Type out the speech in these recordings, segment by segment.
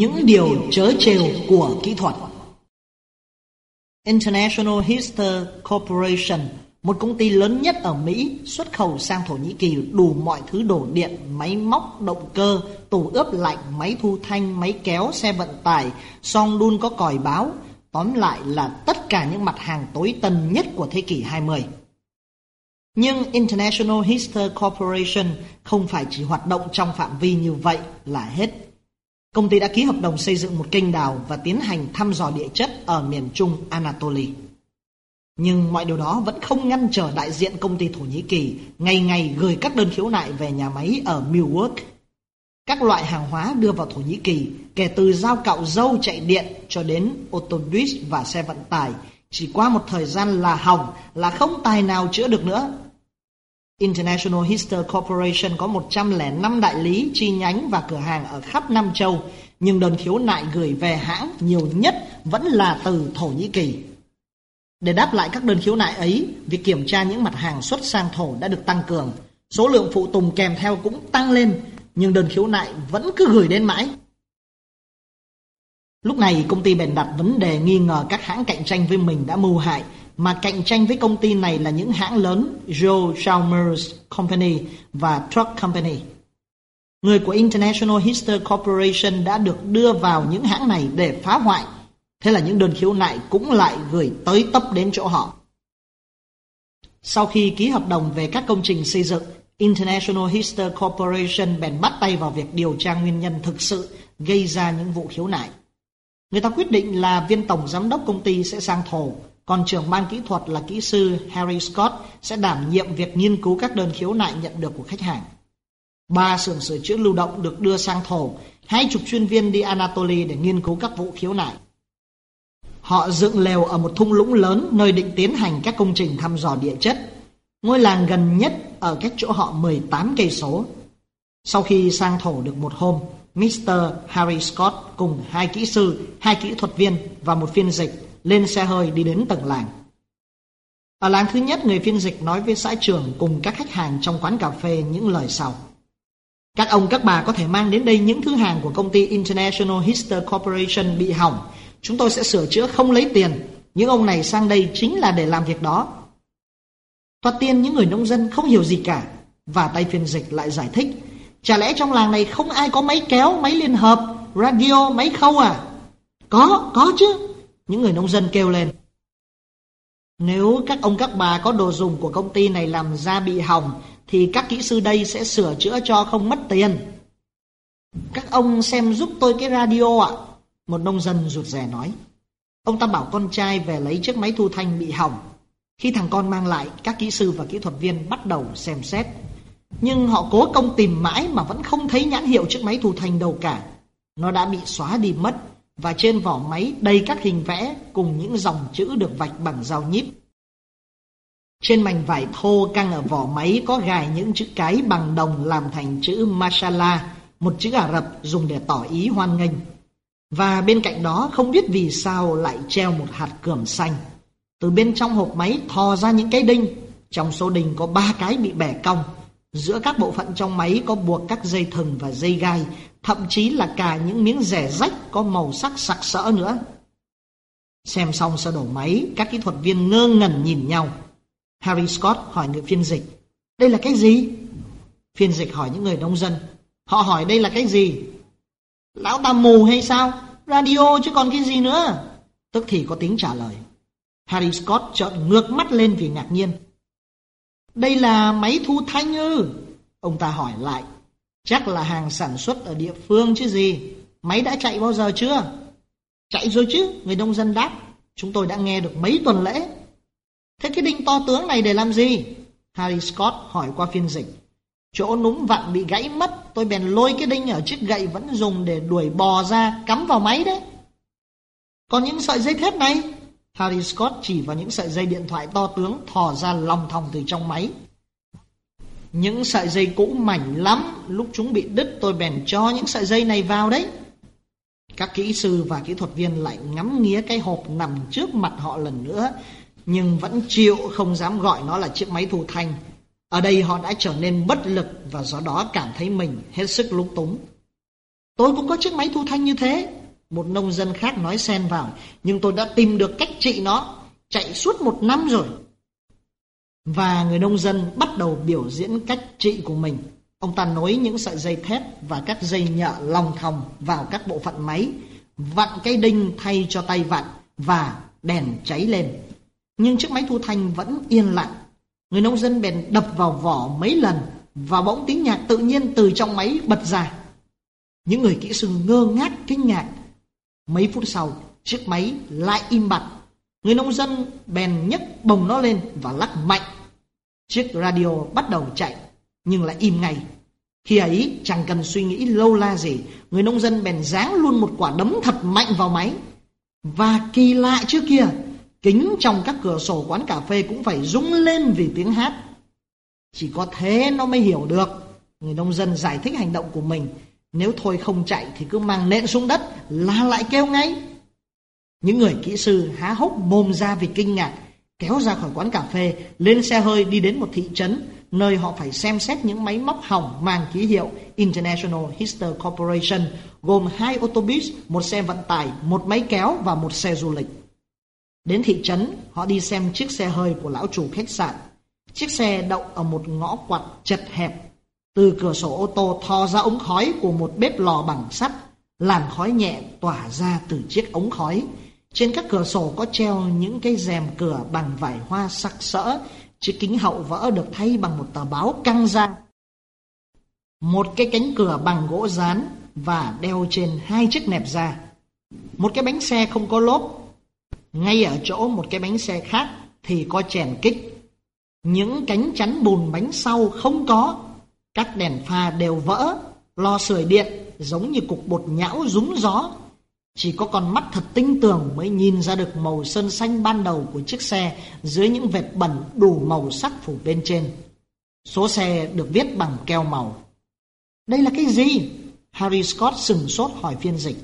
Những điều trớ trêu của kỹ thuật International Hister Corporation, một công ty lớn nhất ở Mỹ, xuất khẩu sang Thổ Nhĩ Kỳ đủ mọi thứ đồ điện, máy móc, động cơ, tủ ướp lạnh, máy thu thanh, máy kéo, xe vận tải, song đun có còi báo. Tóm lại là tất cả những mặt hàng tối tân nhất của thế kỷ 20. Nhưng International Hister Corporation không phải chỉ hoạt động trong phạm vi như vậy là hết. Công ty đã ký hợp đồng xây dựng một kênh đào và tiến hành thăm dò địa chất ở miền trung Anatoly. Nhưng mọi điều đó vẫn không ngăn trở đại diện công ty Thổ Nhĩ Kỳ ngày ngày gửi các đơn khiếu nại về nhà máy ở Milwaukee. Các loại hàng hóa đưa vào Thổ Nhĩ Kỳ, kể từ dao cạo dâu chạy điện cho đến ô tô buýt và xe vận tải, chỉ qua một thời gian là hỏng, là không tài nào chữa được nữa. International Hister Corporation có 105 đại lý, chi nhánh và cửa hàng ở khắp Nam Châu, nhưng đơn khiếu nại gửi về hãng nhiều nhất vẫn là từ Thổ Nhĩ Kỳ. Để đáp lại các đơn khiếu nại ấy, việc kiểm tra những mặt hàng xuất sang thổ đã được tăng cường. Số lượng phụ tùng kèm theo cũng tăng lên, nhưng đơn khiếu nại vẫn cứ gửi đến mãi. Lúc này công ty bèn đặt vấn đề nghi ngờ các hãng cạnh tranh với mình đã mưu hại mà cạnh tranh với công ty này là những hãng lớn Joe Chalmers Company và Truck Company. Người của International Hister Corporation đã được đưa vào những hãng này để phá hoại. Thế là những đơn khiếu nại cũng lại gửi tới tấp đến chỗ họ. Sau khi ký hợp đồng về các công trình xây dựng, International Hister Corporation bèn bắt tay vào việc điều tra nguyên nhân thực sự gây ra những vụ khiếu nại. Người ta quyết định là viên tổng giám đốc công ty sẽ sang thổ còn trưởng ban kỹ thuật là kỹ sư Harry Scott sẽ đảm nhiệm việc nghiên cứu các đơn khiếu nại nhận được của khách hàng. Ba xưởng sửa chữa lưu động được đưa sang thổ, hai chục chuyên viên đi Anatoly để nghiên cứu các vụ khiếu nại. Họ dựng lều ở một thung lũng lớn nơi định tiến hành các công trình thăm dò địa chất. Ngôi làng gần nhất ở cách chỗ họ 18 cây số. Sau khi sang thổ được một hôm, Mr. Harry Scott cùng hai kỹ sư, hai kỹ thuật viên và một phiên dịch lên xe hơi đi đến tầng làng. Ở làng thứ nhất, người phiên dịch nói với xã trưởng cùng các khách hàng trong quán cà phê những lời sau. Các ông các bà có thể mang đến đây những thứ hàng của công ty International Hister Corporation bị hỏng. Chúng tôi sẽ sửa chữa không lấy tiền. Những ông này sang đây chính là để làm việc đó. Thoạt tiên những người nông dân không hiểu gì cả. Và tay phiên dịch lại giải thích. Chả lẽ trong làng này không ai có máy kéo, máy liên hợp, radio, máy khâu à? Có, có chứ. Những người nông dân kêu lên. Nếu các ông các bà có đồ dùng của công ty này làm ra bị hỏng thì các kỹ sư đây sẽ sửa chữa cho không mất tiền. Các ông xem giúp tôi cái radio ạ. Một nông dân rụt rè nói. Ông ta bảo con trai về lấy chiếc máy thu thanh bị hỏng. Khi thằng con mang lại, các kỹ sư và kỹ thuật viên bắt đầu xem xét. Nhưng họ cố công tìm mãi mà vẫn không thấy nhãn hiệu chiếc máy thu thanh đâu cả. Nó đã bị xóa đi mất và trên vỏ máy đầy các hình vẽ cùng những dòng chữ được vạch bằng dao nhíp. Trên mảnh vải thô căng ở vỏ máy có gài những chữ cái bằng đồng làm thành chữ Mashallah, một chữ Ả Rập dùng để tỏ ý hoan nghênh. Và bên cạnh đó không biết vì sao lại treo một hạt cườm xanh. Từ bên trong hộp máy thò ra những cái đinh, trong số đinh có ba cái bị bẻ cong. Giữa các bộ phận trong máy có buộc các dây thừng và dây gai thậm chí là cả những miếng rẻ rách có màu sắc sặc sỡ nữa. Xem xong sơ đồ máy, các kỹ thuật viên ngơ ngẩn nhìn nhau. Harry Scott hỏi người phiên dịch, đây là cái gì? Phiên dịch hỏi những người nông dân, họ hỏi đây là cái gì? Lão ta mù hay sao? Radio chứ còn cái gì nữa? Tức thì có tiếng trả lời. Harry Scott trợn ngược mắt lên vì ngạc nhiên. Đây là máy thu thanh ư? Ông ta hỏi lại Chắc là hàng sản xuất ở địa phương chứ gì. Máy đã chạy bao giờ chưa? Chạy rồi chứ, người nông dân đáp. Chúng tôi đã nghe được mấy tuần lễ. Thế cái đinh to tướng này để làm gì? Harry Scott hỏi qua phiên dịch. Chỗ núm vặn bị gãy mất, tôi bèn lôi cái đinh ở chiếc gậy vẫn dùng để đuổi bò ra, cắm vào máy đấy. Còn những sợi dây thép này? Harry Scott chỉ vào những sợi dây điện thoại to tướng thò ra lòng thòng từ trong máy. Những sợi dây cũ mảnh lắm, lúc chúng bị đứt tôi bèn cho những sợi dây này vào đấy. Các kỹ sư và kỹ thuật viên lại ngắm nghía cái hộp nằm trước mặt họ lần nữa, nhưng vẫn chịu không dám gọi nó là chiếc máy thu thanh. Ở đây họ đã trở nên bất lực và do đó cảm thấy mình hết sức lúng túng. Tôi cũng có chiếc máy thu thanh như thế. Một nông dân khác nói xen vào, nhưng tôi đã tìm được cách trị nó, chạy suốt một năm rồi. Và người nông dân bắt đầu biểu diễn cách trị của mình. Ông ta nối những sợi dây thép và các dây nhợ lòng thòng vào các bộ phận máy, vặn cây đinh thay cho tay vặn và đèn cháy lên. Nhưng chiếc máy thu thanh vẫn yên lặng. Người nông dân bèn đập vào vỏ mấy lần và bỗng tiếng nhạc tự nhiên từ trong máy bật ra. Những người kỹ sư ngơ ngác kinh ngạc. Mấy phút sau, chiếc máy lại im bặt. Người nông dân bèn nhấc bồng nó lên và lắc mạnh. Chiếc radio bắt đầu chạy, nhưng lại im ngay. Khi ấy chẳng cần suy nghĩ lâu la gì, người nông dân bèn giáng luôn một quả đấm thật mạnh vào máy. Và kỳ lạ trước kia, kính trong các cửa sổ quán cà phê cũng phải rung lên vì tiếng hát. Chỉ có thế nó mới hiểu được. Người nông dân giải thích hành động của mình. Nếu thôi không chạy thì cứ mang nện xuống đất la lại kêu ngay. Những người kỹ sư há hốc mồm ra vì kinh ngạc, kéo ra khỏi quán cà phê, lên xe hơi đi đến một thị trấn, nơi họ phải xem xét những máy móc hỏng mang ký hiệu International Hister Corporation, gồm hai ô tô bus, một xe vận tải, một máy kéo và một xe du lịch. Đến thị trấn, họ đi xem chiếc xe hơi của lão chủ khách sạn. Chiếc xe đậu ở một ngõ quặt chật hẹp. Từ cửa sổ ô tô thò ra ống khói của một bếp lò bằng sắt. Làn khói nhẹ tỏa ra từ chiếc ống khói. Trên các cửa sổ có treo những cái rèm cửa bằng vải hoa sắc sỡ. Chiếc kính hậu vỡ được thay bằng một tờ báo căng ra. Một cái cánh cửa bằng gỗ dán và đeo trên hai chiếc nẹp da. Một cái bánh xe không có lốp ngay ở chỗ một cái bánh xe khác thì có chèn kích. Những cánh chắn bùn bánh sau không có. Các đèn pha đều vỡ, lo sưởi điện giống như cục bột nhão rúng gió. Chỉ có con mắt thật tinh tường mới nhìn ra được màu sơn xanh ban đầu của chiếc xe dưới những vệt bẩn đủ màu sắc phủ bên trên. Số xe được viết bằng keo màu. Đây là cái gì? Harry Scott sừng sốt hỏi phiên dịch.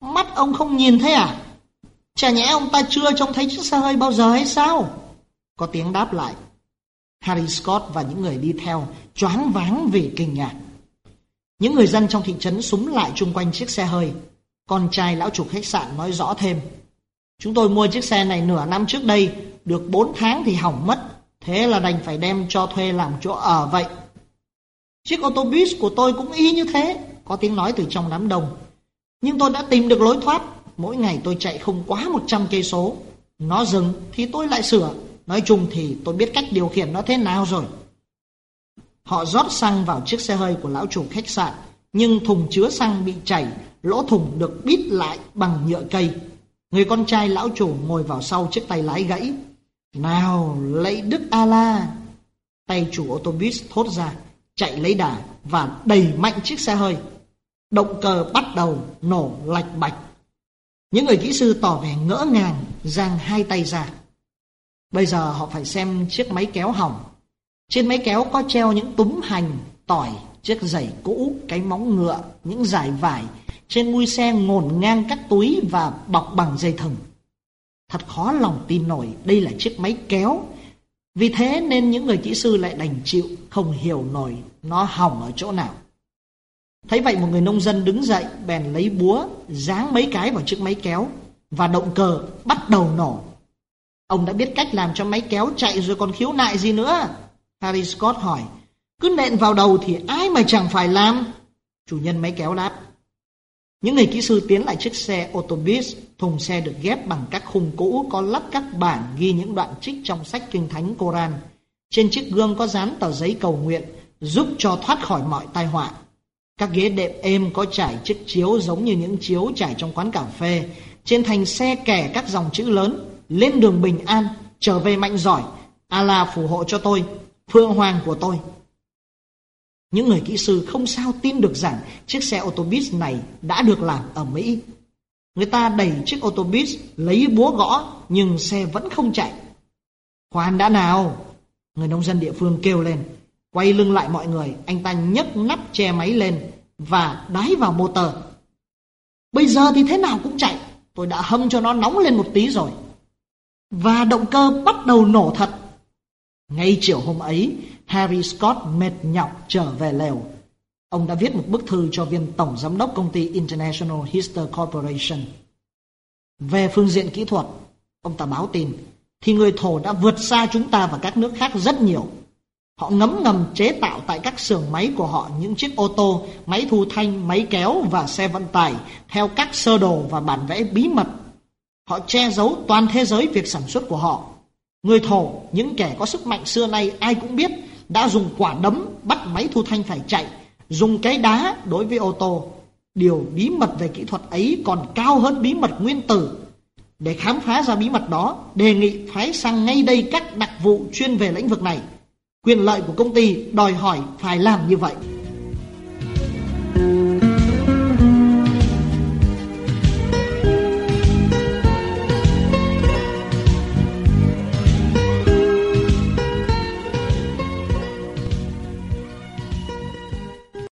Mắt ông không nhìn thấy à? Chả nhẽ ông ta chưa trông thấy chiếc xe hơi bao giờ hay sao? Có tiếng đáp lại. Harry Scott và những người đi theo choáng váng vì kinh ngạc. Những người dân trong thị trấn súng lại chung quanh chiếc xe hơi. Con trai lão chủ khách sạn nói rõ thêm. Chúng tôi mua chiếc xe này nửa năm trước đây, được 4 tháng thì hỏng mất. Thế là đành phải đem cho thuê làm chỗ ở vậy. Chiếc ô tô bus của tôi cũng y như thế, có tiếng nói từ trong đám đông. Nhưng tôi đã tìm được lối thoát, mỗi ngày tôi chạy không quá 100 cây số. Nó dừng thì tôi lại sửa. Nói chung thì tôi biết cách điều khiển nó thế nào rồi. Họ rót xăng vào chiếc xe hơi của lão chủ khách sạn, nhưng thùng chứa xăng bị chảy, lỗ thùng được bít lại bằng nhựa cây. Người con trai lão chủ ngồi vào sau chiếc tay lái gãy. Nào, lấy Đức A-la! Tay chủ ô tô bus thốt ra, chạy lấy đà và đẩy mạnh chiếc xe hơi. Động cơ bắt đầu nổ lạch bạch. Những người kỹ sư tỏ vẻ ngỡ ngàng, giang hai tay ra. Bây giờ họ phải xem chiếc máy kéo hỏng. Trên máy kéo có treo những túm hành, tỏi, chiếc giày cũ, cái móng ngựa, những dải vải. Trên mui xe ngổn ngang các túi và bọc bằng dây thừng. Thật khó lòng tin nổi đây là chiếc máy kéo. Vì thế nên những người kỹ sư lại đành chịu, không hiểu nổi nó hỏng ở chỗ nào. Thấy vậy một người nông dân đứng dậy bèn lấy búa giáng mấy cái vào chiếc máy kéo và động cơ bắt đầu nổ. Ông đã biết cách làm cho máy kéo chạy rồi còn khiếu nại gì nữa? Harry Scott hỏi. Cứ nện vào đầu thì ai mà chẳng phải làm? Chủ nhân máy kéo đáp. Những người kỹ sư tiến lại chiếc xe ô tô bus, thùng xe được ghép bằng các khung cũ có lắp các bản ghi những đoạn trích trong sách kinh thánh Koran. Trên chiếc gương có dán tờ giấy cầu nguyện, giúp cho thoát khỏi mọi tai họa. Các ghế đệm êm có trải chiếc chiếu giống như những chiếu trải trong quán cà phê. Trên thành xe kẻ các dòng chữ lớn, lên đường bình an, trở về mạnh giỏi. Allah phù hộ cho tôi, phương hoàng của tôi. Những người kỹ sư không sao tin được rằng chiếc xe ô tô buýt này đã được làm ở Mỹ. Người ta đẩy chiếc ô tô bus lấy búa gõ nhưng xe vẫn không chạy. Khoan đã nào! Người nông dân địa phương kêu lên. Quay lưng lại mọi người, anh ta nhấc nắp che máy lên và đái vào motor. Bây giờ thì thế nào cũng chạy, tôi đã hâm cho nó nóng lên một tí rồi. Và động cơ bắt đầu nổ thật. Ngay chiều hôm ấy, Harry Scott mệt nhọc trở về lều. Ông đã viết một bức thư cho viên tổng giám đốc công ty International Hister Corporation. Về phương diện kỹ thuật, ông ta báo tin, thì người thổ đã vượt xa chúng ta và các nước khác rất nhiều. Họ ngấm ngầm chế tạo tại các xưởng máy của họ những chiếc ô tô, máy thu thanh, máy kéo và xe vận tải theo các sơ đồ và bản vẽ bí mật. Họ che giấu toàn thế giới việc sản xuất của họ. Người thổ, những kẻ có sức mạnh xưa nay ai cũng biết đã dùng quả đấm bắt máy thu thanh phải chạy, dùng cái đá đối với ô tô. Điều bí mật về kỹ thuật ấy còn cao hơn bí mật nguyên tử. Để khám phá ra bí mật đó, đề nghị phái sang ngay đây các đặc vụ chuyên về lĩnh vực này. Quyền lợi của công ty đòi hỏi phải làm như vậy.